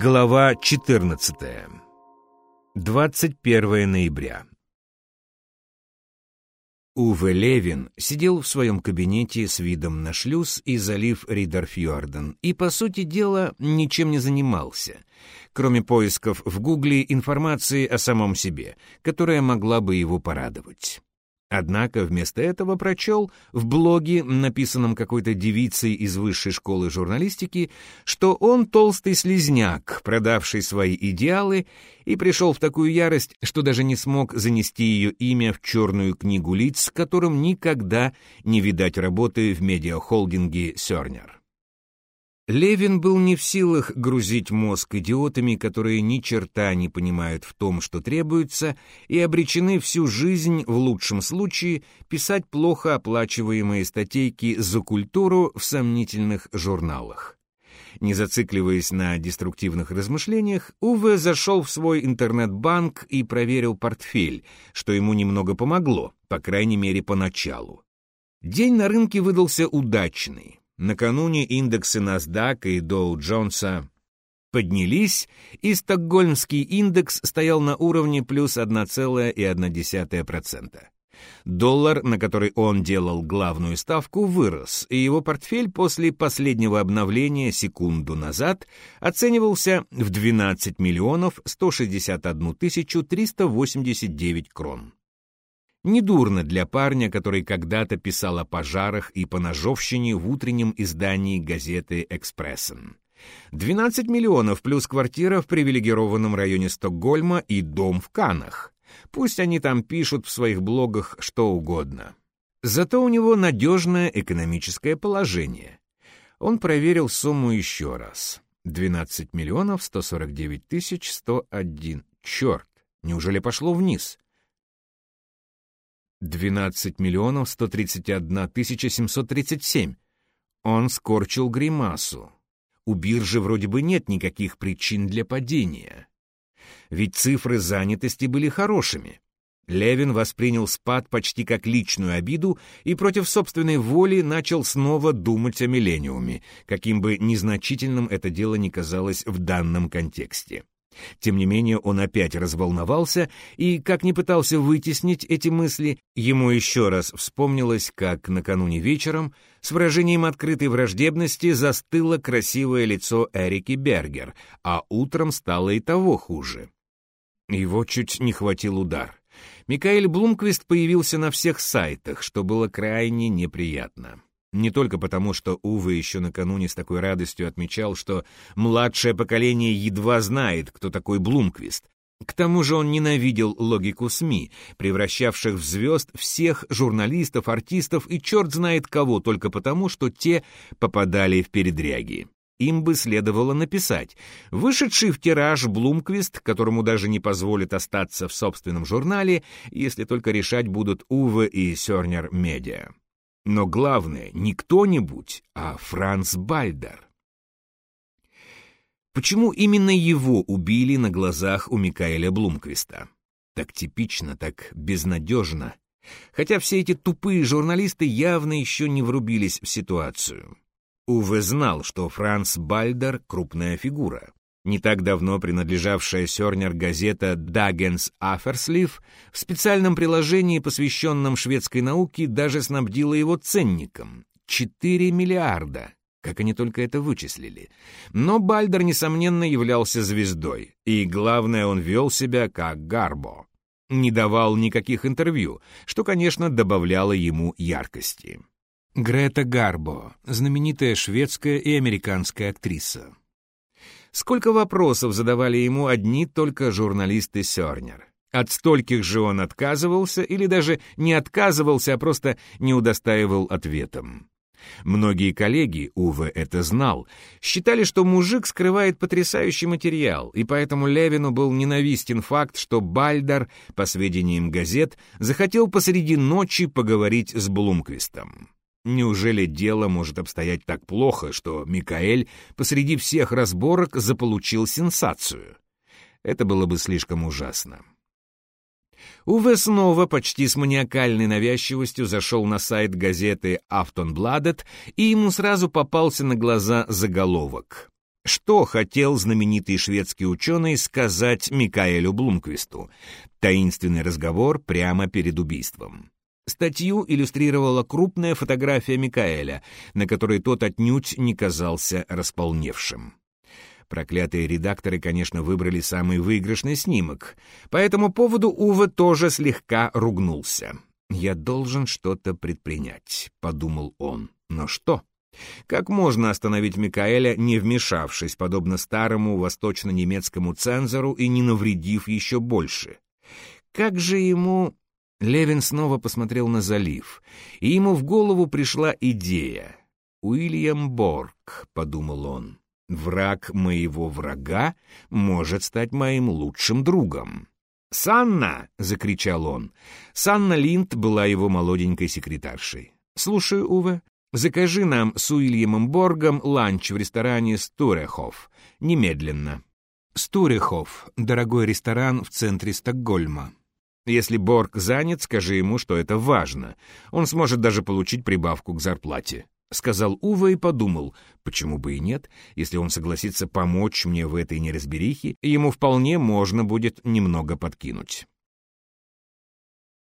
Глава 14. 21 ноября. Уве Левин сидел в своем кабинете с видом на шлюз и залив Ридерфьорден и, по сути дела, ничем не занимался, кроме поисков в Гугле информации о самом себе, которая могла бы его порадовать. Однако вместо этого прочел в блоге, написанном какой-то девицей из высшей школы журналистики, что он толстый слезняк, продавший свои идеалы, и пришел в такую ярость, что даже не смог занести ее имя в черную книгу лиц, которым никогда не видать работы в медиахолдинге «Сёрнер». Левин был не в силах грузить мозг идиотами, которые ни черта не понимают в том, что требуется, и обречены всю жизнь, в лучшем случае, писать плохо оплачиваемые статейки за культуру в сомнительных журналах. Не зацикливаясь на деструктивных размышлениях, Уве зашел в свой интернет-банк и проверил портфель, что ему немного помогло, по крайней мере, поначалу. День на рынке выдался удачный. Накануне индексы NASDAQ и Dow Джонса поднялись, и стокгольмский индекс стоял на уровне плюс 1,1%. Доллар, на который он делал главную ставку, вырос, и его портфель после последнего обновления секунду назад оценивался в 12 миллионов 161 тысячу 389 крон. Недурно для парня, который когда-то писал о пожарах и поножовщине в утреннем издании газеты «Экспрессен». 12 миллионов плюс квартира в привилегированном районе Стокгольма и дом в Канах. Пусть они там пишут в своих блогах что угодно. Зато у него надежное экономическое положение. Он проверил сумму еще раз. 12 миллионов 149 тысяч 101. Черт, неужели пошло вниз? 12 миллионов 131 тысяча 737. Он скорчил гримасу. У биржи вроде бы нет никаких причин для падения. Ведь цифры занятости были хорошими. Левин воспринял спад почти как личную обиду и против собственной воли начал снова думать о миллениуме, каким бы незначительным это дело ни казалось в данном контексте. Тем не менее, он опять разволновался, и, как ни пытался вытеснить эти мысли, ему еще раз вспомнилось, как накануне вечером с выражением открытой враждебности застыло красивое лицо Эрики Бергер, а утром стало и того хуже. Его чуть не хватил удар. Микаэль Блумквист появился на всех сайтах, что было крайне неприятно. Не только потому, что Уве еще накануне с такой радостью отмечал, что младшее поколение едва знает, кто такой Блумквист. К тому же он ненавидел логику СМИ, превращавших в звезд всех журналистов, артистов и черт знает кого, только потому, что те попадали в передряги. Им бы следовало написать. Вышедший в тираж Блумквист, которому даже не позволит остаться в собственном журнале, если только решать будут Уве и Сёрнер Медиа. Но главное, не кто-нибудь, а Франц Бальдер. Почему именно его убили на глазах у Микаэля Блумквиста? Так типично, так безнадежно. Хотя все эти тупые журналисты явно еще не врубились в ситуацию. Уве знал, что Франц Бальдер — крупная фигура. Не так давно принадлежавшая Сёрнер газета «Дагенс Аферслив» в специальном приложении, посвященном шведской науке, даже снабдила его ценником — 4 миллиарда. Как они только это вычислили. Но Бальдер, несомненно, являлся звездой. И, главное, он вел себя как Гарбо. Не давал никаких интервью, что, конечно, добавляло ему яркости. Грета Гарбо, знаменитая шведская и американская актриса. Сколько вопросов задавали ему одни только журналисты Сёрнер. От стольких же он отказывался или даже не отказывался, а просто не удостаивал ответом. Многие коллеги, Уве это знал, считали, что мужик скрывает потрясающий материал, и поэтому Левину был ненавистен факт, что Бальдар, по сведениям газет, захотел посреди ночи поговорить с Блумквистом. Неужели дело может обстоять так плохо, что Микаэль посреди всех разборок заполучил сенсацию? Это было бы слишком ужасно. Уве снова почти с маниакальной навязчивостью зашел на сайт газеты «Автонбладет», и ему сразу попался на глаза заголовок. Что хотел знаменитый шведский ученый сказать Микаэлю Блумквисту? Таинственный разговор прямо перед убийством. Статью иллюстрировала крупная фотография Микаэля, на которой тот отнюдь не казался располневшим. Проклятые редакторы, конечно, выбрали самый выигрышный снимок. По этому поводу Ува тоже слегка ругнулся. «Я должен что-то предпринять», — подумал он. «Но что?» Как можно остановить Микаэля, не вмешавшись, подобно старому восточно-немецкому цензору и не навредив еще больше? Как же ему... Левин снова посмотрел на залив, и ему в голову пришла идея. «Уильям Борг», — подумал он, — «враг моего врага может стать моим лучшим другом». «Санна!» — закричал он. Санна Линд была его молоденькой секретаршей. «Слушаю, Уве. Закажи нам с Уильямом Боргом ланч в ресторане Стурехов. Немедленно. Стурехов — дорогой ресторан в центре Стокгольма. Если Борг занят, скажи ему, что это важно. Он сможет даже получить прибавку к зарплате. Сказал Ува и подумал, почему бы и нет, если он согласится помочь мне в этой неразберихе, ему вполне можно будет немного подкинуть.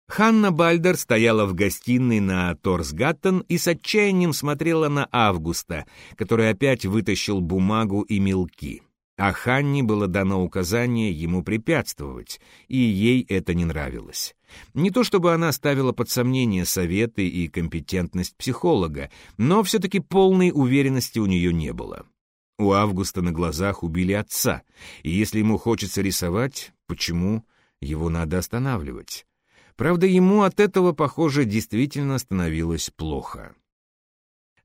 Ханна Бальдер стояла в гостиной на Торсгаттен и с отчаянием смотрела на Августа, который опять вытащил бумагу и мелки. А Ханне было дано указание ему препятствовать, и ей это не нравилось. Не то чтобы она ставила под сомнение советы и компетентность психолога, но все-таки полной уверенности у нее не было. У Августа на глазах убили отца, и если ему хочется рисовать, почему его надо останавливать? Правда, ему от этого, похоже, действительно становилось плохо.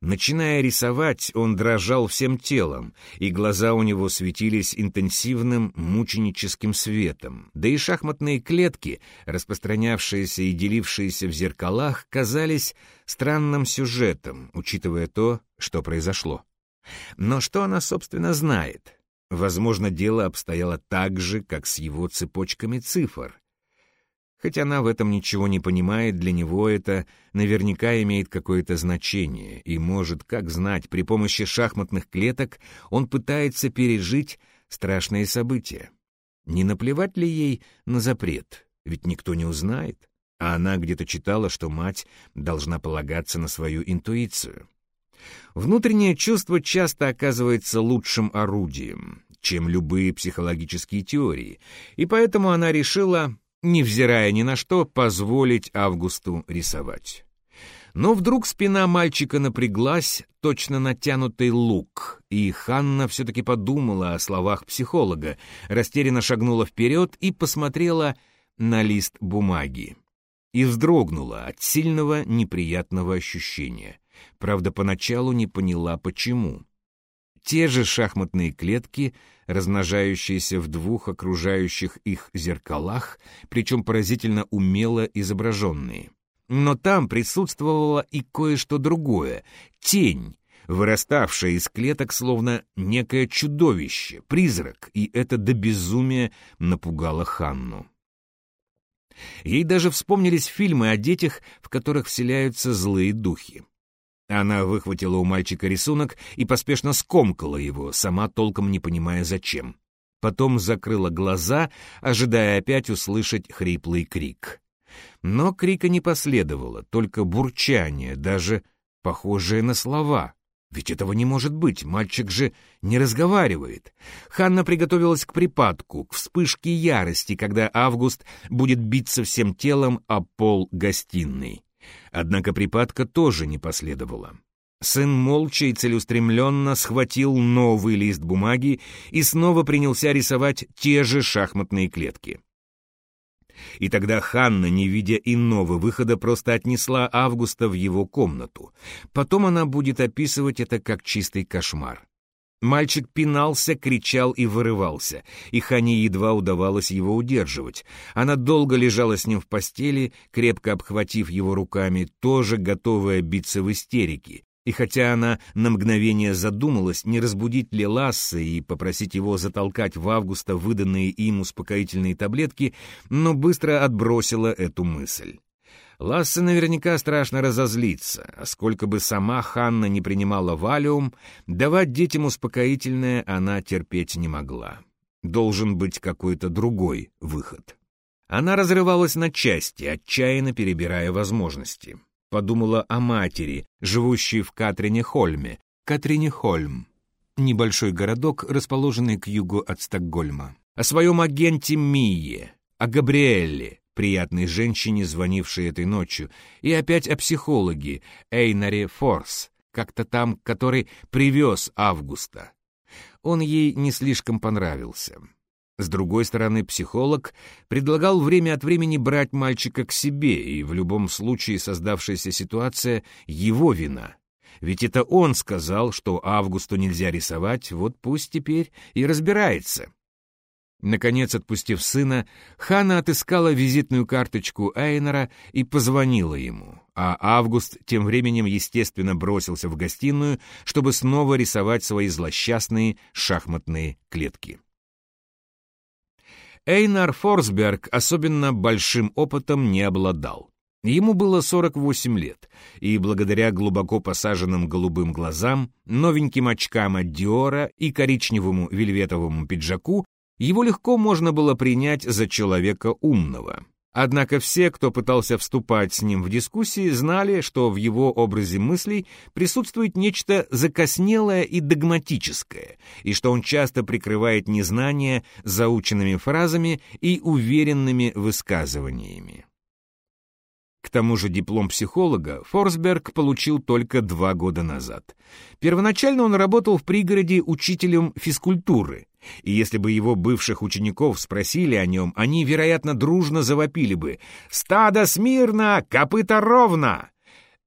Начиная рисовать, он дрожал всем телом, и глаза у него светились интенсивным мученическим светом, да и шахматные клетки, распространявшиеся и делившиеся в зеркалах, казались странным сюжетом, учитывая то, что произошло. Но что она, собственно, знает? Возможно, дело обстояло так же, как с его цепочками цифр. Хоть она в этом ничего не понимает, для него это наверняка имеет какое-то значение, и может, как знать, при помощи шахматных клеток он пытается пережить страшные события. Не наплевать ли ей на запрет? Ведь никто не узнает. А она где-то читала, что мать должна полагаться на свою интуицию. Внутреннее чувство часто оказывается лучшим орудием, чем любые психологические теории, и поэтому она решила невзирая ни на что, позволить Августу рисовать. Но вдруг спина мальчика напряглась, точно натянутый лук, и Ханна все-таки подумала о словах психолога, растерянно шагнула вперед и посмотрела на лист бумаги. И вздрогнула от сильного неприятного ощущения. Правда, поначалу не поняла, почему. Те же шахматные клетки, размножающиеся в двух окружающих их зеркалах, причем поразительно умело изображенные. Но там присутствовало и кое-что другое — тень, выраставшая из клеток словно некое чудовище, призрак, и это до безумия напугало Ханну. Ей даже вспомнились фильмы о детях, в которых вселяются злые духи. Она выхватила у мальчика рисунок и поспешно скомкала его, сама толком не понимая зачем. Потом закрыла глаза, ожидая опять услышать хриплый крик. Но крика не последовало, только бурчание, даже похожее на слова. Ведь этого не может быть, мальчик же не разговаривает. Ханна приготовилась к припадку, к вспышке ярости, когда Август будет биться всем телом о пол гостиной. Однако припадка тоже не последовало. Сын молча и целеустремленно схватил новый лист бумаги и снова принялся рисовать те же шахматные клетки. И тогда Ханна, не видя иного выхода, просто отнесла Августа в его комнату. Потом она будет описывать это как чистый кошмар. Мальчик пинался, кричал и вырывался, и Хане едва удавалось его удерживать. Она долго лежала с ним в постели, крепко обхватив его руками, тоже готовая биться в истерике. И хотя она на мгновение задумалась, не разбудить ли Ласса и попросить его затолкать в августа выданные им успокоительные таблетки, но быстро отбросила эту мысль. Лассе наверняка страшно разозлится, а сколько бы сама Ханна не принимала валиум, давать детям успокоительное она терпеть не могла. Должен быть какой-то другой выход. Она разрывалась на части, отчаянно перебирая возможности. Подумала о матери, живущей в Катрине-Хольме. Катрине-Хольм — небольшой городок, расположенный к югу от Стокгольма. О своем агенте Мие, о Габриэлле, приятной женщине, звонившей этой ночью, и опять о психологе Эйнаре Форс, как-то там, который привез Августа. Он ей не слишком понравился. С другой стороны, психолог предлагал время от времени брать мальчика к себе, и в любом случае создавшаяся ситуация — его вина. Ведь это он сказал, что Августу нельзя рисовать, вот пусть теперь и разбирается. Наконец, отпустив сына, Хана отыскала визитную карточку Эйнера и позвонила ему, а Август тем временем, естественно, бросился в гостиную, чтобы снова рисовать свои злосчастные шахматные клетки. Эйнар Форсберг особенно большим опытом не обладал. Ему было 48 лет, и благодаря глубоко посаженным голубым глазам, новеньким очкам от Диора и коричневому вельветовому пиджаку его легко можно было принять за человека умного. Однако все, кто пытался вступать с ним в дискуссии, знали, что в его образе мыслей присутствует нечто закоснелое и догматическое, и что он часто прикрывает незнание заученными фразами и уверенными высказываниями. К тому же диплом психолога Форсберг получил только два года назад. Первоначально он работал в пригороде учителем физкультуры, и если бы его бывших учеников спросили о нем, они, вероятно, дружно завопили бы «Стадо смирно! Копыта ровно!»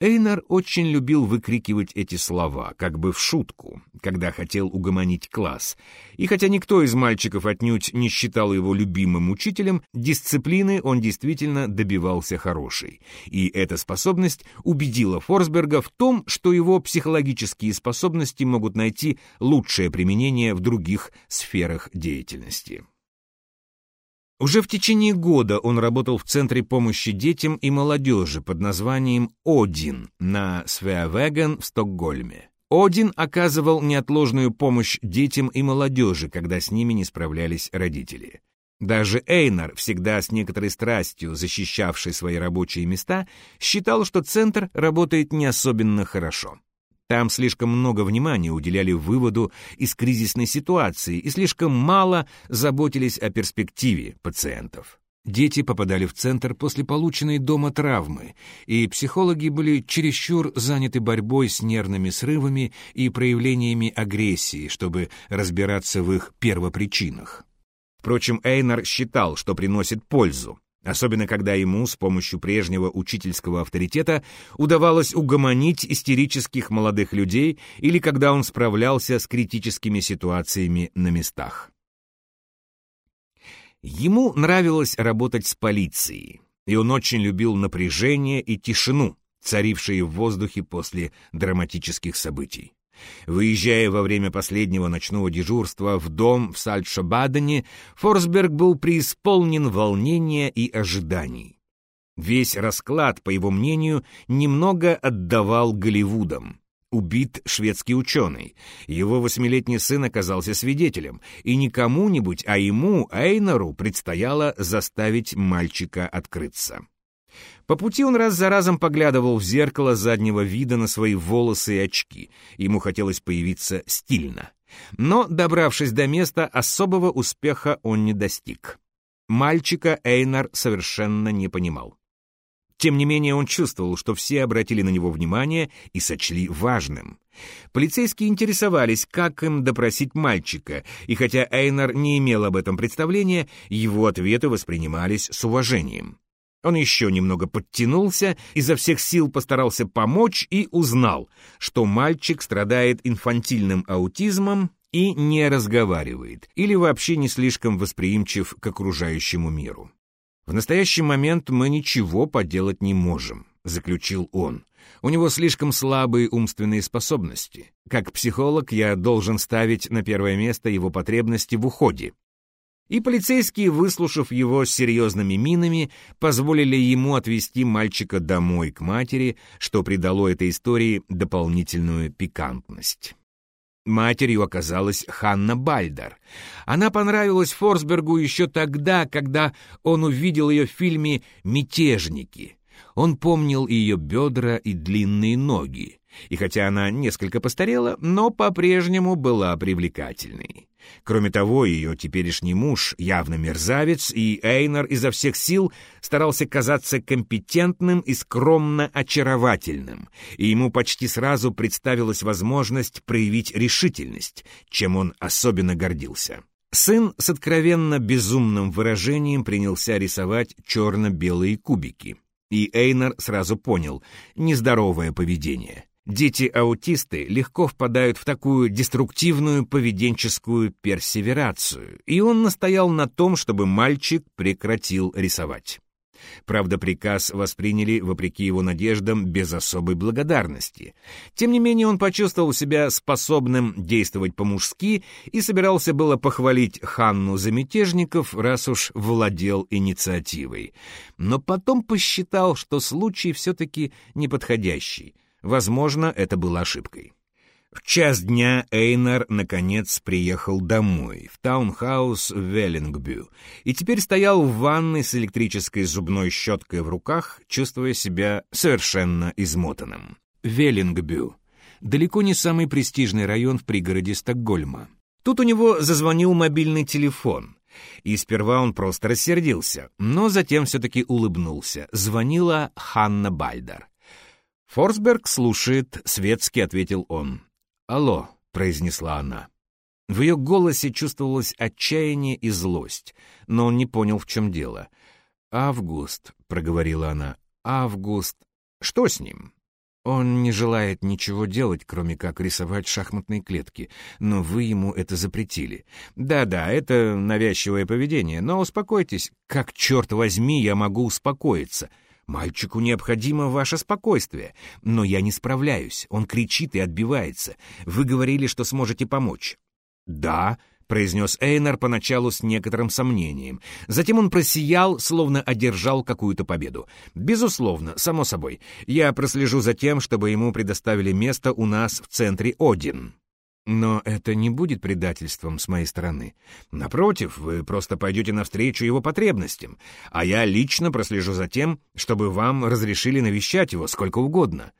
Эйнар очень любил выкрикивать эти слова, как бы в шутку, когда хотел угомонить класс. И хотя никто из мальчиков отнюдь не считал его любимым учителем, дисциплины он действительно добивался хорошей. И эта способность убедила Форсберга в том, что его психологические способности могут найти лучшее применение в других сферах деятельности. Уже в течение года он работал в Центре помощи детям и молодежи под названием «Один» на Свеавеген в Стокгольме. Один оказывал неотложную помощь детям и молодежи, когда с ними не справлялись родители. Даже Эйнар, всегда с некоторой страстью защищавший свои рабочие места, считал, что Центр работает не особенно хорошо. Там слишком много внимания уделяли выводу из кризисной ситуации и слишком мало заботились о перспективе пациентов. Дети попадали в центр после полученной дома травмы, и психологи были чересчур заняты борьбой с нервными срывами и проявлениями агрессии, чтобы разбираться в их первопричинах. Впрочем, Эйнар считал, что приносит пользу, Особенно когда ему с помощью прежнего учительского авторитета удавалось угомонить истерических молодых людей или когда он справлялся с критическими ситуациями на местах. Ему нравилось работать с полицией, и он очень любил напряжение и тишину, царившие в воздухе после драматических событий. Выезжая во время последнего ночного дежурства в дом в Сальтшабадене, Форсберг был преисполнен волнения и ожиданий. Весь расклад, по его мнению, немного отдавал Голливудам. Убит шведский ученый. Его восьмилетний сын оказался свидетелем, и не кому-нибудь, а ему, Эйнору, предстояло заставить мальчика открыться. По пути он раз за разом поглядывал в зеркало заднего вида на свои волосы и очки. Ему хотелось появиться стильно. Но, добравшись до места, особого успеха он не достиг. Мальчика Эйнар совершенно не понимал. Тем не менее, он чувствовал, что все обратили на него внимание и сочли важным. Полицейские интересовались, как им допросить мальчика, и хотя Эйнар не имел об этом представления, его ответы воспринимались с уважением. Он еще немного подтянулся, изо всех сил постарался помочь и узнал, что мальчик страдает инфантильным аутизмом и не разговаривает, или вообще не слишком восприимчив к окружающему миру. «В настоящий момент мы ничего поделать не можем», — заключил он. «У него слишком слабые умственные способности. Как психолог я должен ставить на первое место его потребности в уходе. И полицейские, выслушав его с серьезными минами, позволили ему отвезти мальчика домой к матери, что придало этой истории дополнительную пикантность. Матерью оказалась Ханна Бальдер. Она понравилась Форсбергу еще тогда, когда он увидел ее в фильме «Мятежники». Он помнил ее бедра и длинные ноги. И хотя она несколько постарела, но по-прежнему была привлекательной. Кроме того, ее теперешний муж явно мерзавец, и Эйнар изо всех сил старался казаться компетентным и скромно очаровательным, и ему почти сразу представилась возможность проявить решительность, чем он особенно гордился. Сын с откровенно безумным выражением принялся рисовать черно-белые кубики, и Эйнар сразу понял — нездоровое поведение — Дети-аутисты легко впадают в такую деструктивную поведенческую персеверацию, и он настоял на том, чтобы мальчик прекратил рисовать. Правда, приказ восприняли, вопреки его надеждам, без особой благодарности. Тем не менее, он почувствовал себя способным действовать по-мужски и собирался было похвалить Ханну за мятежников, раз уж владел инициативой. Но потом посчитал, что случай все-таки неподходящий. Возможно, это было ошибкой. В час дня Эйнар, наконец, приехал домой, в таунхаус в Веллингбю, и теперь стоял в ванной с электрической зубной щеткой в руках, чувствуя себя совершенно измотанным. Веллингбю — далеко не самый престижный район в пригороде Стокгольма. Тут у него зазвонил мобильный телефон, и сперва он просто рассердился, но затем все-таки улыбнулся. Звонила Ханна Бальдер. Форсберг слушает, светски ответил он. «Алло», — произнесла она. В ее голосе чувствовалось отчаяние и злость, но он не понял, в чем дело. «Август», — проговорила она, — «Август. Что с ним?» «Он не желает ничего делать, кроме как рисовать шахматные клетки, но вы ему это запретили. Да-да, это навязчивое поведение, но успокойтесь. Как, черт возьми, я могу успокоиться? Мальчику необходимо ваше спокойствие, но я не справляюсь. Он кричит и отбивается. Вы говорили, что сможете помочь. Да, произнес Эйнар поначалу с некоторым сомнением. Затем он просиял, словно одержал какую-то победу. Безусловно, само собой. Я прослежу за тем, чтобы ему предоставили место у нас в центре Один. Но это не будет предательством с моей стороны. Напротив, вы просто пойдете навстречу его потребностям, а я лично прослежу за тем, чтобы вам разрешили навещать его сколько угодно.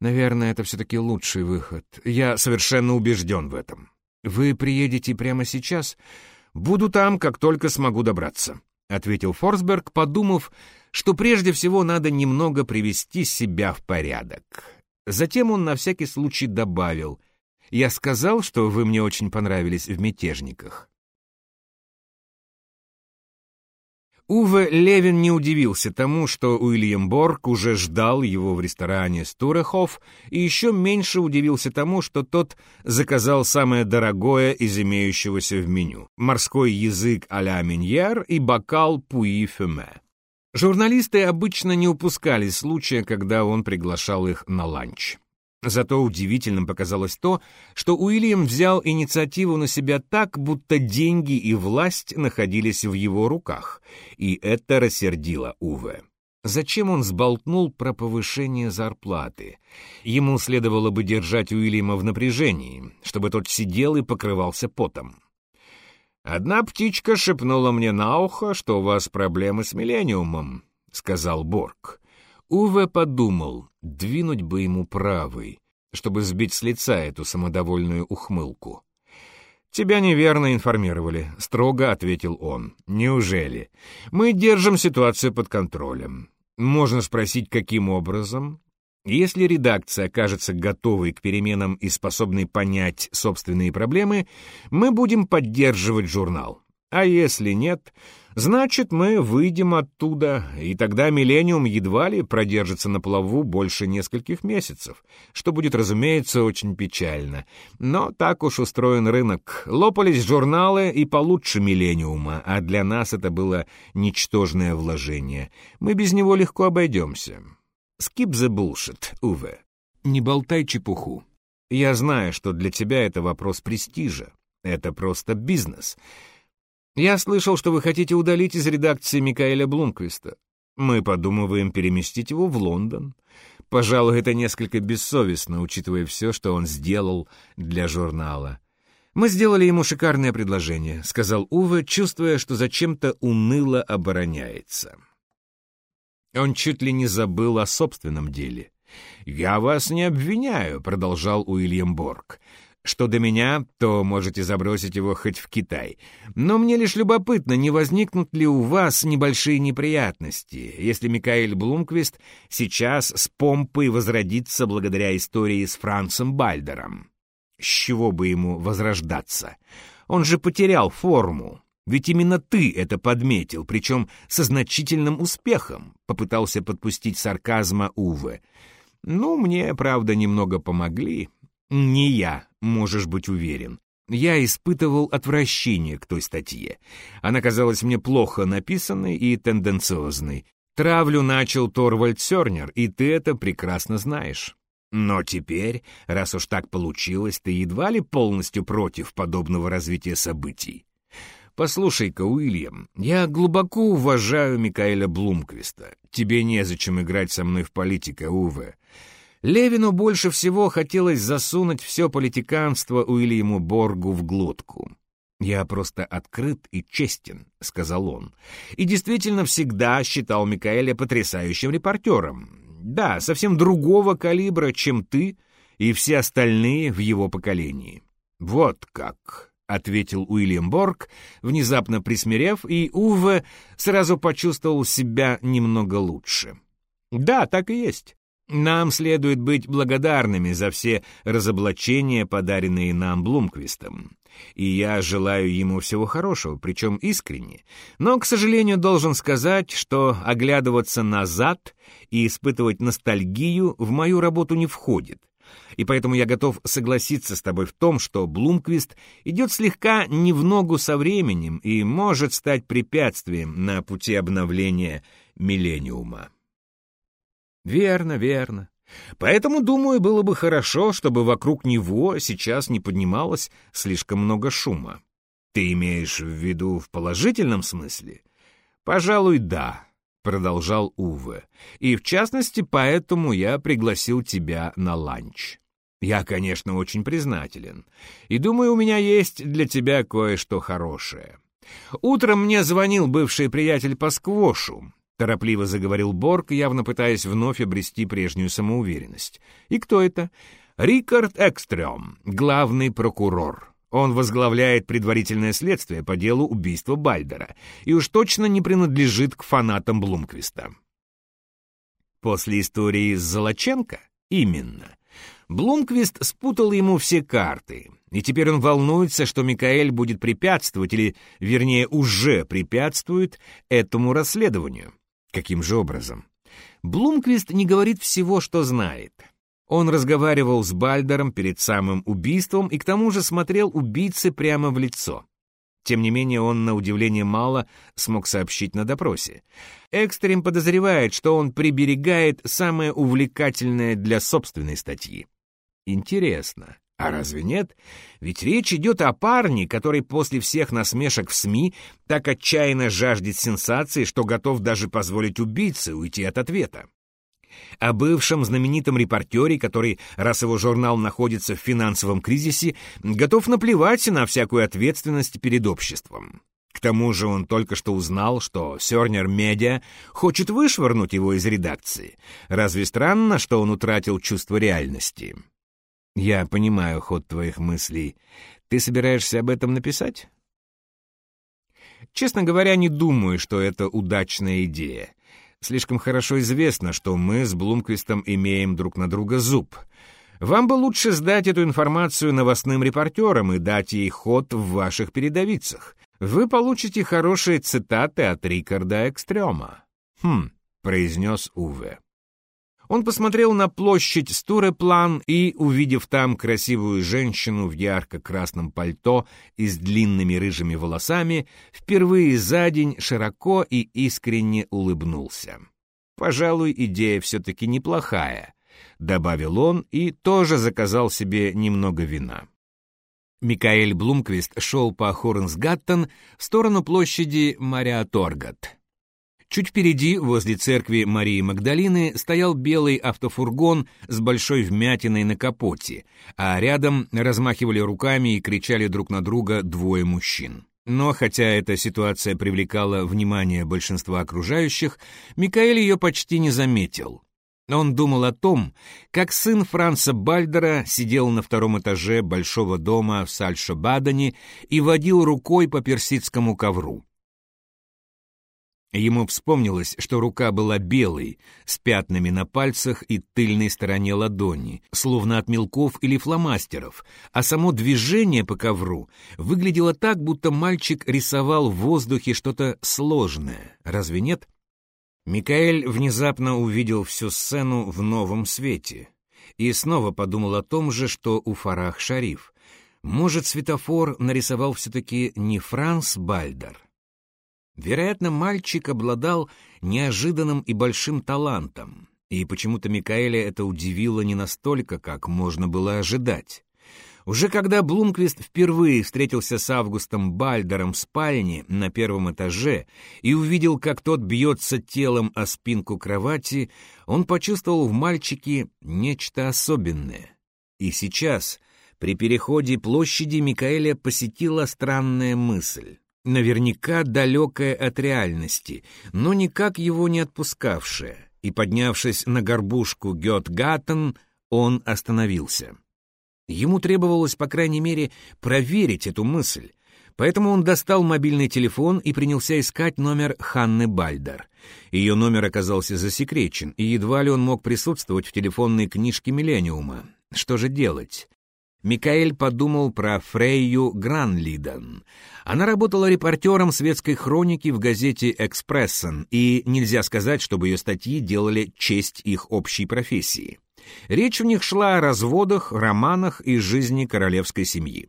Наверное, это все-таки лучший выход. Я совершенно убежден в этом. Вы приедете прямо сейчас? Буду там, как только смогу добраться, — ответил Форсберг, подумав, что прежде всего надо немного привести себя в порядок. Затем он на всякий случай добавил — я сказал, что вы мне очень понравились в «Мятежниках». Уве Левин не удивился тому, что Уильям Борг уже ждал его в ресторане Стурехоф, и еще меньше удивился тому, что тот заказал самое дорогое из имеющегося в меню — морской язык а-ля Миньер и бокал Пуи-Фюме. Журналисты обычно не упускали случая, когда он приглашал их на ланч. Зато удивительным показалось то, что Уильям взял инициативу на себя так, будто деньги и власть находились в его руках, и это рассердило Уве. Зачем он сболтнул про повышение зарплаты? Ему следовало бы держать Уильяма в напряжении, чтобы тот сидел и покрывался потом. «Одна птичка шепнула мне на ухо, что у вас проблемы с миллениумом», — сказал Борг. Уве подумал, двинуть бы ему правый, чтобы сбить с лица эту самодовольную ухмылку. «Тебя неверно информировали», — строго ответил он. «Неужели? Мы держим ситуацию под контролем. Можно спросить, каким образом?» Если редакция окажется готовой к переменам и способной понять собственные проблемы, мы будем поддерживать журнал. А если нет, значит, мы выйдем оттуда, и тогда «Миллениум» едва ли продержится на плаву больше нескольких месяцев, что будет, разумеется, очень печально. Но так уж устроен рынок. Лопались журналы и получше «Миллениума», а для нас это было ничтожное вложение. Мы без него легко обойдемся. Skip the bullshit, Уве. Не болтай чепуху. Я знаю, что для тебя это вопрос престижа. Это просто бизнес — «Я слышал, что вы хотите удалить из редакции Микаэля Блумквиста. Мы подумываем переместить его в Лондон. Пожалуй, это несколько бессовестно, учитывая все, что он сделал для журнала. Мы сделали ему шикарное предложение, сказал Уве, чувствуя, что зачем-то уныло обороняется. Он чуть ли не забыл о собственном деле. «Я вас не обвиняю», — продолжал Уильям Борг. Что до меня, то можете забросить его хоть в Китай. Но мне лишь любопытно, не возникнут ли у вас небольшие неприятности, если Микаэль Блумквист сейчас с помпой возродится благодаря истории с Францем Бальдером. С чего бы ему возрождаться? Он же потерял форму. Ведь именно ты это подметил, причем со значительным успехом, попытался подпустить сарказма Уве. Ну, мне, правда, немного помогли. Не я, можешь быть уверен. Я испытывал отвращение к той статье. Она казалась мне плохо написанной и тенденциозной. Травлю начал Торвальд Сёрнер, и ты это прекрасно знаешь. Но теперь, раз уж так получилось, ты едва ли полностью против подобного развития событий. Послушай-ка, Уильям, я глубоко уважаю Микаэля Блумквиста. Тебе незачем играть со мной в политика, Уве. Левину больше всего хотелось засунуть все политиканство Уильяму Боргу в глотку. «Я просто открыт и честен», — сказал он. И действительно всегда считал Микаэля потрясающим репортером. Да, совсем другого калибра, чем ты и все остальные в его поколении. «Вот как», — ответил Уильям Борг, внезапно присмирев, и Уве сразу почувствовал себя немного лучше. «Да, так и есть. Нам следует быть благодарными за все разоблачения, подаренные нам Блумквистом. И я желаю ему всего хорошего, причем искренне. Но, к сожалению, должен сказать, что оглядываться назад и испытывать ностальгию в мою работу не входит. И поэтому я готов согласиться с тобой в том, что Блумквист идет слегка не в ногу со временем и может стать препятствием на пути обновления миллениума. Верно, верно. Поэтому, думаю, было бы хорошо, чтобы вокруг него сейчас не поднималось слишком много шума. Ты имеешь в виду в положительном смысле? Пожалуй, да, продолжал Уве. И в частности, поэтому я пригласил тебя на ланч. Я, конечно, очень признателен. И думаю, у меня есть для тебя кое-что хорошее. Утром мне звонил бывший приятель по сквошу, — торопливо заговорил Борг, явно пытаясь вновь обрести прежнюю самоуверенность. «И кто это?» «Рикард Экстрем, главный прокурор. Он возглавляет предварительное следствие по делу убийства Бальдера и уж точно не принадлежит к фанатам Блумквиста». «После истории с Золоченко?» «Именно. Блумквист спутал ему все карты, и теперь он волнуется, что Микаэль будет препятствовать, или, вернее, уже препятствует этому расследованию. Каким же образом? Блумквист не говорит всего, что знает. Он разговаривал с Бальдером перед самым убийством и к тому же смотрел убийце прямо в лицо. Тем не менее, он, на удивление мало, смог сообщить на допросе. Экстрем подозревает, что он приберегает самое увлекательное для собственной статьи. Интересно, а разве нет? Ведь речь идет о парне, который после всех насмешек в СМИ так отчаянно жаждет сенсации, что готов даже позволить убийце уйти от ответа. О бывшем знаменитом репортере, который, раз его журнал находится в финансовом кризисе, готов наплевать на всякую ответственность перед обществом. К тому же он только что узнал, что Сёрнер Медиа хочет вышвырнуть его из редакции. Разве странно, что он утратил чувство реальности? Я понимаю ход твоих мыслей. Ты собираешься об этом написать? Честно говоря, не думаю, что это удачная идея. Слишком хорошо известно, что мы с Блумквистом имеем друг на друга зуб. Вам бы лучше сдать эту информацию новостным репортерам и дать ей ход в ваших передовицах. Вы получите хорошие цитаты от Рикарда Экстрема. «Хм», — произнес Уве. Он посмотрел на площадь Стуреплан и, увидев там красивую женщину в ярко-красном пальто и с длинными рыжими волосами, впервые за день широко и искренне улыбнулся. «Пожалуй, идея все-таки неплохая», — добавил он и тоже заказал себе немного вина. Микаэль Блумквист шел по Хорнсгаттен в сторону площади Мариаторгат. Чуть впереди, возле церкви Марии Магдалины, стоял белый автофургон с большой вмятиной на капоте, а рядом размахивали руками и кричали друг на друга двое мужчин. Но хотя эта ситуация привлекала внимание большинства окружающих, Микаэль ее почти не заметил. Он думал о том, как сын Франца Бальдера сидел на втором этаже большого дома в Сальшо-Бадене и водил рукой по персидскому ковру. Ему вспомнилось, что рука была белой, с пятнами на пальцах и тыльной стороне ладони, словно от мелков или фломастеров, а само движение по ковру выглядело так, будто мальчик рисовал в воздухе что-то сложное. Разве нет? Микаэль внезапно увидел всю сцену в новом свете и снова подумал о том же, что у Фарах Шариф. Может, светофор нарисовал все-таки не Франс Бальдер? Вероятно, мальчик обладал неожиданным и большим талантом, и почему-то Микаэля это удивило не настолько, как можно было ожидать. Уже когда Блумквист впервые встретился с Августом Бальдером в спальне на первом этаже и увидел, как тот бьется телом о спинку кровати, он почувствовал в мальчике нечто особенное. И сейчас, при переходе площади, Микаэля посетила странная мысль наверняка далекая от реальности, но никак его не отпускавшая, и, поднявшись на горбушку Гетгаттен, он остановился. Ему требовалось, по крайней мере, проверить эту мысль, поэтому он достал мобильный телефон и принялся искать номер Ханны Бальдер. Ее номер оказался засекречен, и едва ли он мог присутствовать в телефонной книжке «Миллениума». Что же делать? Микаэль подумал про Фрейю Гранлиден. Она работала репортером светской хроники в газете «Экспрессен», и нельзя сказать, чтобы ее статьи делали честь их общей профессии. Речь в них шла о разводах, романах и жизни королевской семьи.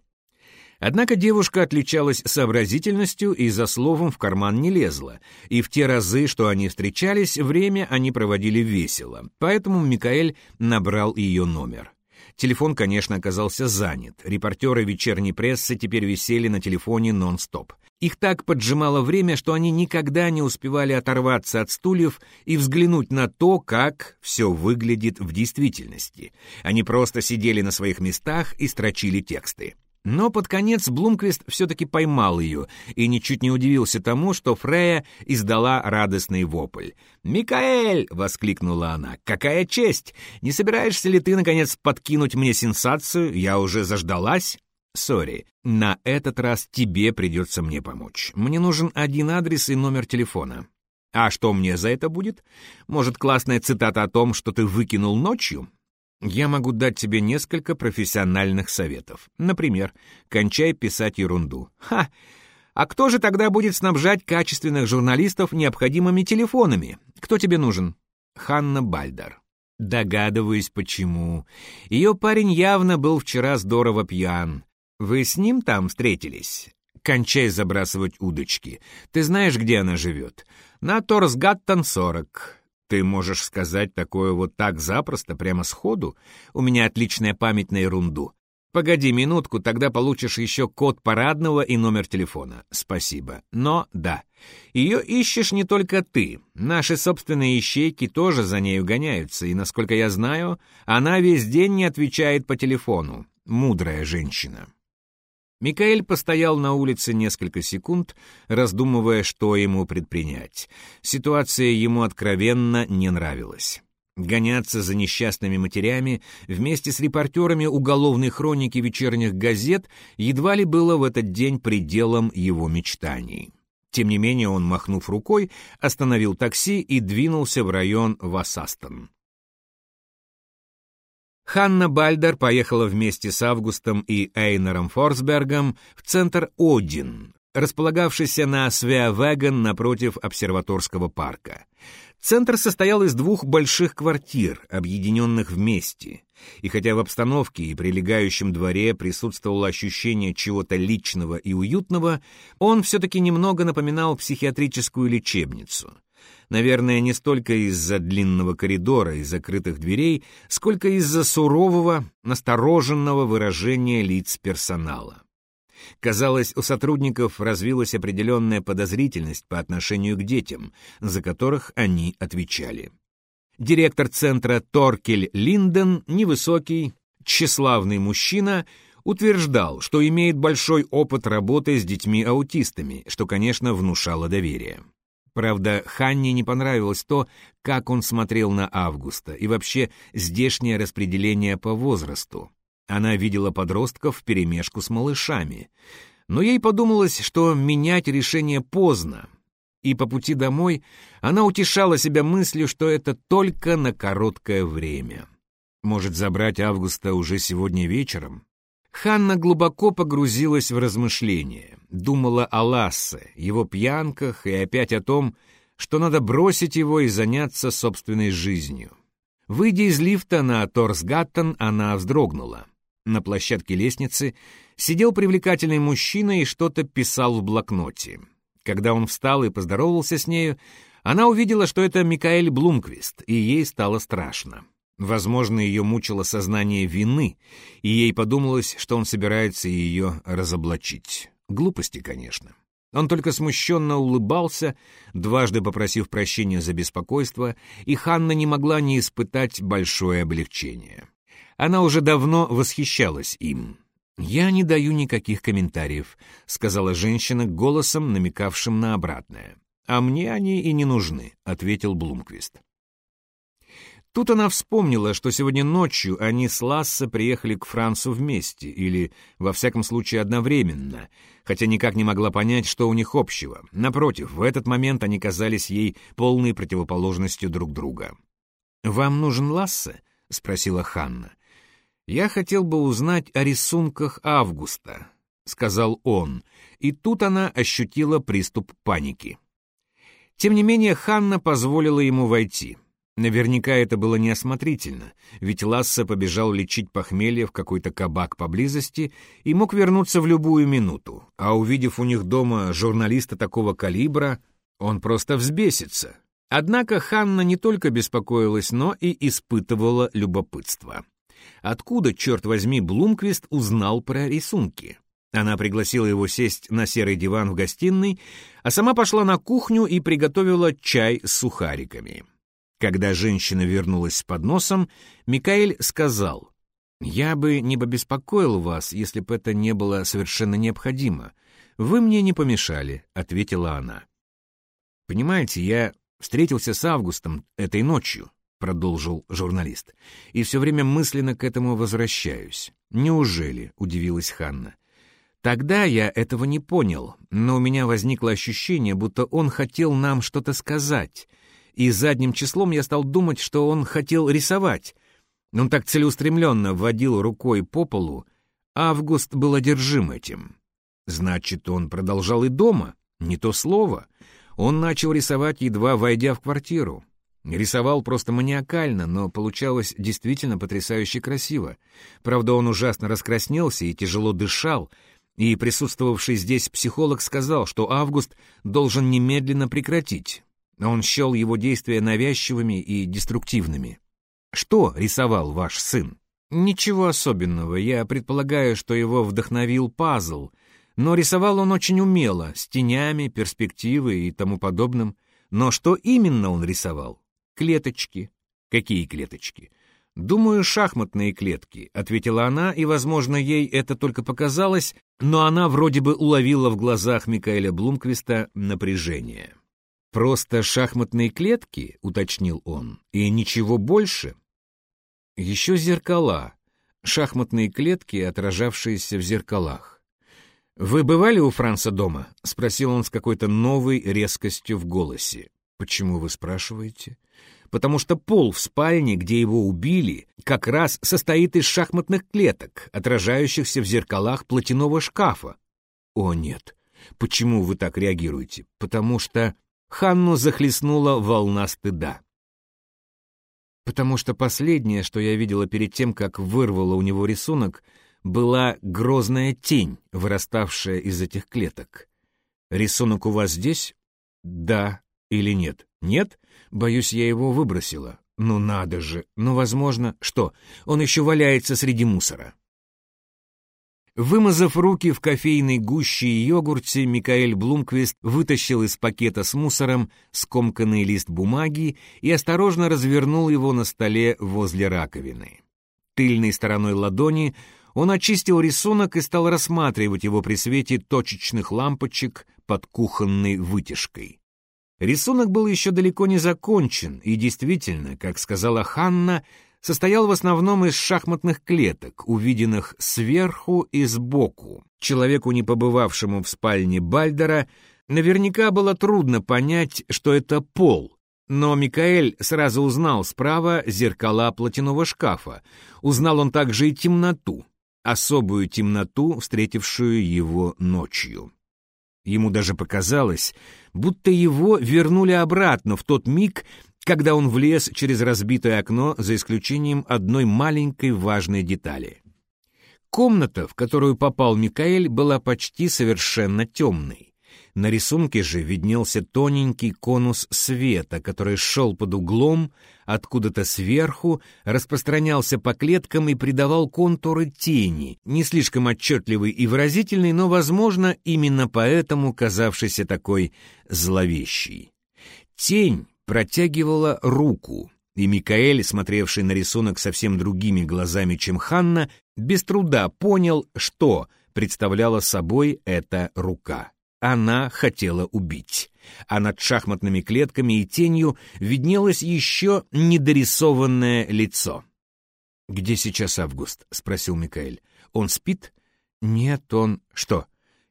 Однако девушка отличалась сообразительностью и за словом в карман не лезла, и в те разы, что они встречались, время они проводили весело, поэтому Микаэль набрал ее номер. Телефон, конечно, оказался занят. Репортеры вечерней прессы теперь висели на телефоне нон-стоп. Их так поджимало время, что они никогда не успевали оторваться от стульев и взглянуть на то, как все выглядит в действительности. Они просто сидели на своих местах и строчили тексты. Но под конец Блумквист все-таки поймал ее и ничуть не удивился тому, что Фрея издала радостный вопль. «Микаэль!» — воскликнула она. «Какая честь! Не собираешься ли ты, наконец, подкинуть мне сенсацию? Я уже заждалась?» «Сори, на этот раз тебе придется мне помочь. Мне нужен один адрес и номер телефона». «А что мне за это будет? Может, классная цитата о том, что ты выкинул ночью? Я могу дать тебе несколько профессиональных советов. Например, кончай писать ерунду. Ха! А кто же тогда будет снабжать качественных журналистов необходимыми телефонами? Кто тебе нужен? Ханна Бальдер. Догадываюсь, почему. Ее парень явно был вчера здорово пьян. Вы с ним там встретились? Кончай забрасывать удочки. Ты знаешь, где она живет? На Торсгаттон 40. Ты можешь сказать такое вот так запросто, прямо сходу? У меня отличная память на ерунду. Погоди минутку, тогда получишь еще код парадного и номер телефона. Спасибо. Но да, ее ищешь не только ты. Наши собственные ищейки тоже за нею гоняются, и, насколько я знаю, она весь день не отвечает по телефону. Мудрая женщина. Микаэль постоял на улице несколько секунд, раздумывая, что ему предпринять. Ситуация ему откровенно не нравилась. Гоняться за несчастными матерями вместе с репортерами уголовной хроники вечерних газет едва ли было в этот день пределом его мечтаний. Тем не менее он, махнув рукой, остановил такси и двинулся в район Вассастон. Ханна Бальдер поехала вместе с Августом и Эйнером Форсбергом в центр Один, располагавшийся на Свеавеген напротив обсерваторского парка. Центр состоял из двух больших квартир, объединенных вместе. И хотя в обстановке и прилегающем дворе присутствовало ощущение чего-то личного и уютного, он все-таки немного напоминал психиатрическую лечебницу. Наверное, не столько из-за длинного коридора и закрытых дверей, сколько из-за сурового, настороженного выражения лиц персонала. Казалось, у сотрудников развилась определенная подозрительность по отношению к детям, за которых они отвечали. Директор центра Торкель Линден, невысокий, тщеславный мужчина, утверждал, что имеет большой опыт работы с детьми-аутистами, что, конечно, внушало доверие. Правда, Ханне не понравилось то, как он смотрел на Августа и вообще здешнее распределение по возрасту. Она видела подростков вперемешку с малышами. Но ей подумалось, что менять решение поздно, и по пути домой она утешала себя мыслью, что это только на короткое время. Может, забрать Августа уже сегодня вечером? Ханна глубоко погрузилась в размышления, думала о Лассе, его пьянках и опять о том, что надо бросить его и заняться собственной жизнью. Выйдя из лифта на Торсгаттен, она вздрогнула. На площадке лестницы сидел привлекательный мужчина и что-то писал в блокноте. Когда он встал и поздоровался с нею, она увидела, что это Микаэль Блумквист, и ей стало страшно. Возможно, ее мучило сознание вины, и ей подумалось, что он собирается ее разоблачить. Глупости, конечно. Он только смущенно улыбался, дважды попросив прощения за беспокойство, и Ханна не могла не испытать большое облегчение. Она уже давно восхищалась им. «Я не даю никаких комментариев», — сказала женщина голосом, намекавшим на обратное. «А мне они и не нужны», — ответил Блумквист. Тут она вспомнила, что сегодня ночью они с Лассе приехали к Францу вместе, или, во всяком случае, одновременно, хотя никак не могла понять, что у них общего. Напротив, в этот момент они казались ей полной противоположностью друг друга. «Вам нужен Лассе?» — спросила Ханна. «Я хотел бы узнать о рисунках Августа», — сказал он, и тут она ощутила приступ паники. Тем не менее, Ханна позволила ему войти. Наверняка это было неосмотрительно, ведь Ласса побежал лечить похмелье в какой-то кабак поблизости и мог вернуться в любую минуту, а увидев у них дома журналиста такого калибра, он просто взбесится. Однако Ханна не только беспокоилась, но и испытывала любопытство. Откуда, черт возьми, Блумквист узнал про рисунки? Она пригласила его сесть на серый диван в гостиной, а сама пошла на кухню и приготовила чай с сухариками. Когда женщина вернулась с подносом, Микаэль сказал, «Я бы не побеспокоил вас, если бы это не было совершенно необходимо. Вы мне не помешали», — ответила она. «Понимаете, я встретился с Августом этой ночью. — продолжил журналист, — «и все время мысленно к этому возвращаюсь». «Неужели?» — удивилась Ханна. «Тогда я этого не понял, но у меня возникло ощущение, будто он хотел нам что-то сказать, и задним числом я стал думать, что он хотел рисовать. Он так целеустремленно водил рукой по полу, Август был одержим этим. Значит, он продолжал и дома, не то слово. Он начал рисовать, едва войдя в квартиру. Рисовал просто маниакально, но получалось действительно потрясающе красиво. Правда, он ужасно раскраснелся и тяжело дышал, и присутствовавший здесь психолог сказал, что Август должен немедленно прекратить. Он счел его действия навязчивыми и деструктивными. Что рисовал ваш сын? Ничего особенного, я предполагаю, что его вдохновил пазл, но рисовал он очень умело, с тенями, перспективой и тому подобным. Но что именно он рисовал, Клеточки. Какие клеточки? Думаю, шахматные клетки, ответила она, и, возможно, ей это только показалось, но она вроде бы уловила в глазах Микаэля Блумквиста напряжение. Просто шахматные клетки, уточнил он, и ничего больше. Еще зеркала, шахматные клетки, отражавшиеся в зеркалах. «Вы бывали у Франца дома?» — спросил он с какой-то новой резкостью в голосе. «Почему вы спрашиваете?» потому что пол в спальне, где его убили, как раз состоит из шахматных клеток, отражающихся в зеркалах платяного шкафа. О нет, почему вы так реагируете? Потому что Ханну захлестнула волна стыда. Потому что последнее, что я видела перед тем, как вырвала у него рисунок, была грозная тень, выраставшая из этих клеток. «Рисунок у вас здесь?» «Да», Или нет? Нет? Боюсь, я его выбросила. Ну надо же. Ну, возможно, что? Он еще валяется среди мусора. Вымазав руки в кофейной гуще и йогурте, Микаэль Блумквист вытащил из пакета с мусором скомканный лист бумаги и осторожно развернул его на столе возле раковины. Тыльной стороной ладони он очистил рисунок и стал рассматривать его при свете точечных лампочек под кухонной вытяжкой. Рисунок был еще далеко не закончен, и действительно, как сказала Ханна, состоял в основном из шахматных клеток, увиденных сверху и сбоку. Человеку, не побывавшему в спальне Бальдера, наверняка было трудно понять, что это пол, но Микаэль сразу узнал справа зеркала платяного шкафа. Узнал он также и темноту, особую темноту, встретившую его ночью. Ему даже показалось, будто его вернули обратно в тот миг, когда он влез через разбитое окно, за исключением одной маленькой важной детали. Комната, в которую попал Микаэль, была почти совершенно темной. На рисунке же виднелся тоненький конус света, который шел под углом, откуда-то сверху, распространялся по клеткам и придавал контуры тени, не слишком отчетливый и выразительный, но, возможно, именно поэтому казавшийся такой зловещей. Тень протягивала руку, и Микаэль, смотревший на рисунок совсем другими глазами, чем Ханна, без труда понял, что представляла собой эта рука. Она хотела убить, а над шахматными клетками и тенью виднелось еще недорисованное лицо. «Где сейчас Август?» — спросил Микаэль. «Он спит?» «Нет, он...» «Что?»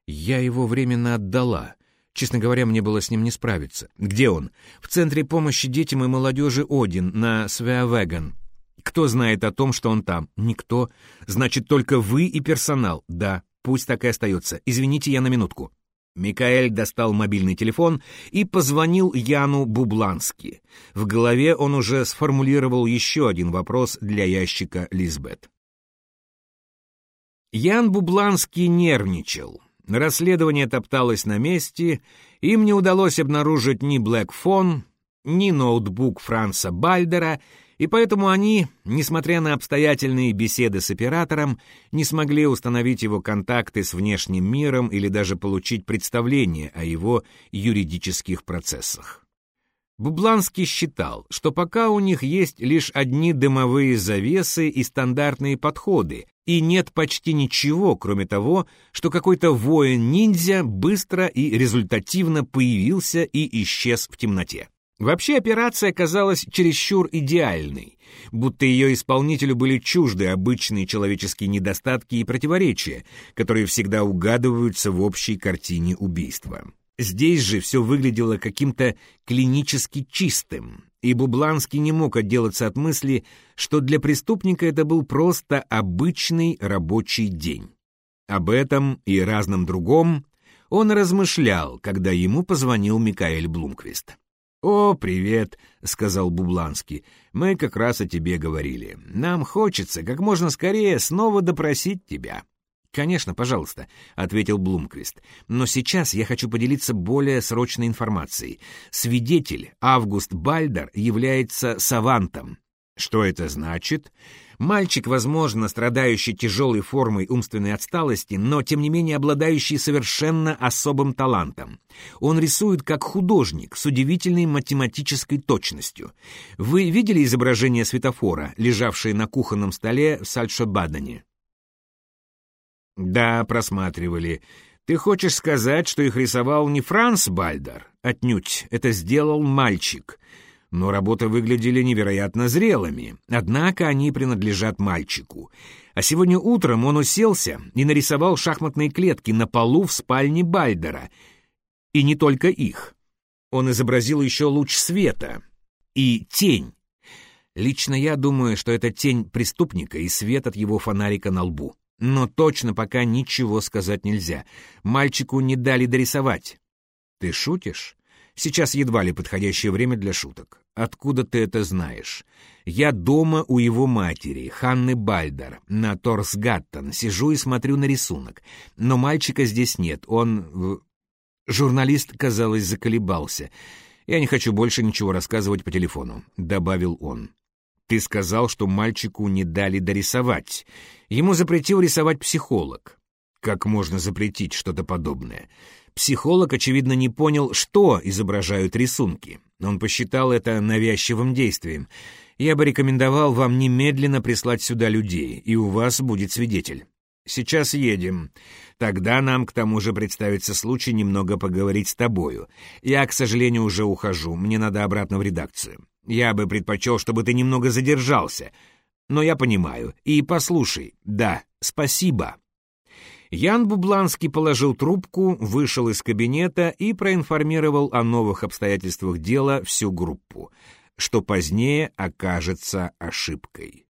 «Я его временно отдала. Честно говоря, мне было с ним не справиться. Где он? В Центре помощи детям и молодежи Один, на Свеавеган. Кто знает о том, что он там? Никто. Значит, только вы и персонал. Да, пусть так и остается. Извините, я на минутку. Микаэль достал мобильный телефон и позвонил Яну Бублански. В голове он уже сформулировал еще один вопрос для ящика Лизбет. Ян Бубланский нервничал. Расследование топталось на месте, им не удалось обнаружить ни Блэкфон, ни ноутбук Франца Бальдера, и поэтому они, несмотря на обстоятельные беседы с оператором, не смогли установить его контакты с внешним миром или даже получить представление о его юридических процессах. Бубланский считал, что пока у них есть лишь одни дымовые завесы и стандартные подходы, и нет почти ничего, кроме того, что какой-то воин-ниндзя быстро и результативно появился и исчез в темноте. Вообще операция казалась чересчур идеальной, будто ее исполнителю были чужды обычные человеческие недостатки и противоречия, которые всегда угадываются в общей картине убийства. Здесь же все выглядело каким-то клинически чистым, и Бубланский не мог отделаться от мысли, что для преступника это был просто обычный рабочий день. Об этом и разном другом он размышлял, когда ему позвонил Микаэль Блумквист. «О, привет», — сказал Бубланский. «Мы как раз о тебе говорили. Нам хочется как можно скорее снова допросить тебя». «Конечно, пожалуйста», — ответил Блумквист. «Но сейчас я хочу поделиться более срочной информацией. Свидетель Август Бальдер является савантом». «Что это значит?» Мальчик, возможно, страдающий тяжелой формой умственной отсталости, но, тем не менее, обладающий совершенно особым талантом. Он рисует как художник с удивительной математической точностью. Вы видели изображение светофора, лежавшее на кухонном столе в Сальшо-Бадене? Да, просматривали. Ты хочешь сказать, что их рисовал не Франц Бальдер? Отнюдь, это сделал мальчик. Но работы выглядели невероятно зрелыми, однако они принадлежат мальчику. А сегодня утром он уселся и нарисовал шахматные клетки на полу в спальне Бальдера. И не только их. Он изобразил еще луч света и тень. Лично я думаю, что это тень преступника и свет от его фонарика на лбу. Но точно пока ничего сказать нельзя. Мальчику не дали дорисовать. Ты шутишь? Сейчас едва ли подходящее время для шуток. Откуда ты это знаешь? Я дома у его матери, Ханны Бальдер, на Торсгаттон, сижу и смотрю на рисунок. Но мальчика здесь нет, он... Журналист, казалось, заколебался. «Я не хочу больше ничего рассказывать по телефону», — добавил он. «Ты сказал, что мальчику не дали дорисовать. Ему запретил рисовать психолог. Как можно запретить что-то подобное? Психолог, очевидно, не понял, что изображают рисунки. Он посчитал это навязчивым действием. Я бы рекомендовал вам немедленно прислать сюда людей, и у вас будет свидетель. Сейчас едем. Тогда нам к тому же представится случай немного поговорить с тобою. Я, к сожалению, уже ухожу. Мне надо обратно в редакцию. Я бы предпочел, чтобы ты немного задержался. Но я понимаю. И послушай. Да, спасибо. Ян Бубланский положил трубку, вышел из кабинета и проинформировал о новых обстоятельствах дела всю группу, что позднее окажется ошибкой.